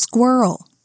Squirrel.